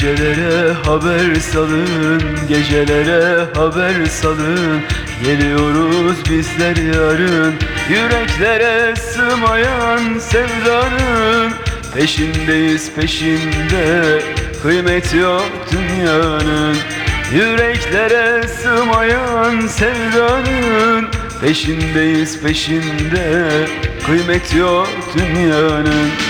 Gecelere haber salın, gecelere haber salın. Geliyoruz bizler yarın Yüreklere sığmayan sevdanın. Peşindeyiz peşinde Kıymet yok dünyanın. Yüreklere sığmayan sevdanın. Peşindeyiz peşinde Kıymet yok dünyanın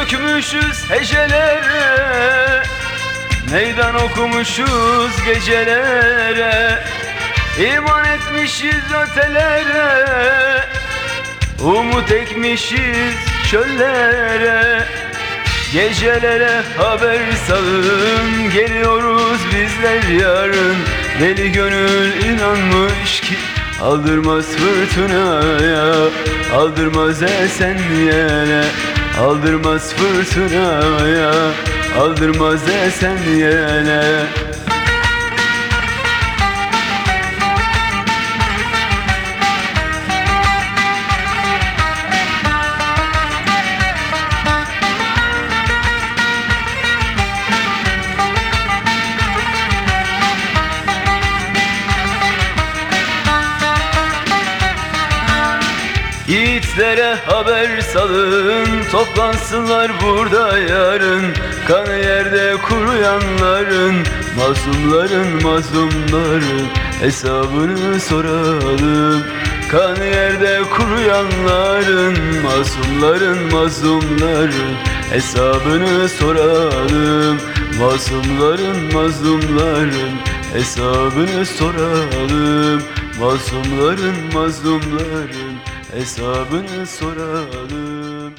dökmüşüz hecelere. Meydan okumuşuz gecelere. İman etmişiz ötelere. Umut ekmişiz çöllere. Gecelere haber salın Geliyoruz bizler yarın. Deli gönül inanmış ki Aldırmaz fırtınaya Aldırmaz esen yele Aldırmaz fırtınaya Aldırmaz esen yele Yiğitlere haber salın Toplansınlar burada yarın. Kanı yerde kuruyanların Mazlumların mazlumların Hesabını soralım. Kanı yerde kuruyanların Masumların mazlumların Hesabını soralım. Masumların mazlumların Hesabını soralım. Masumların mazlumların hesabını soralım.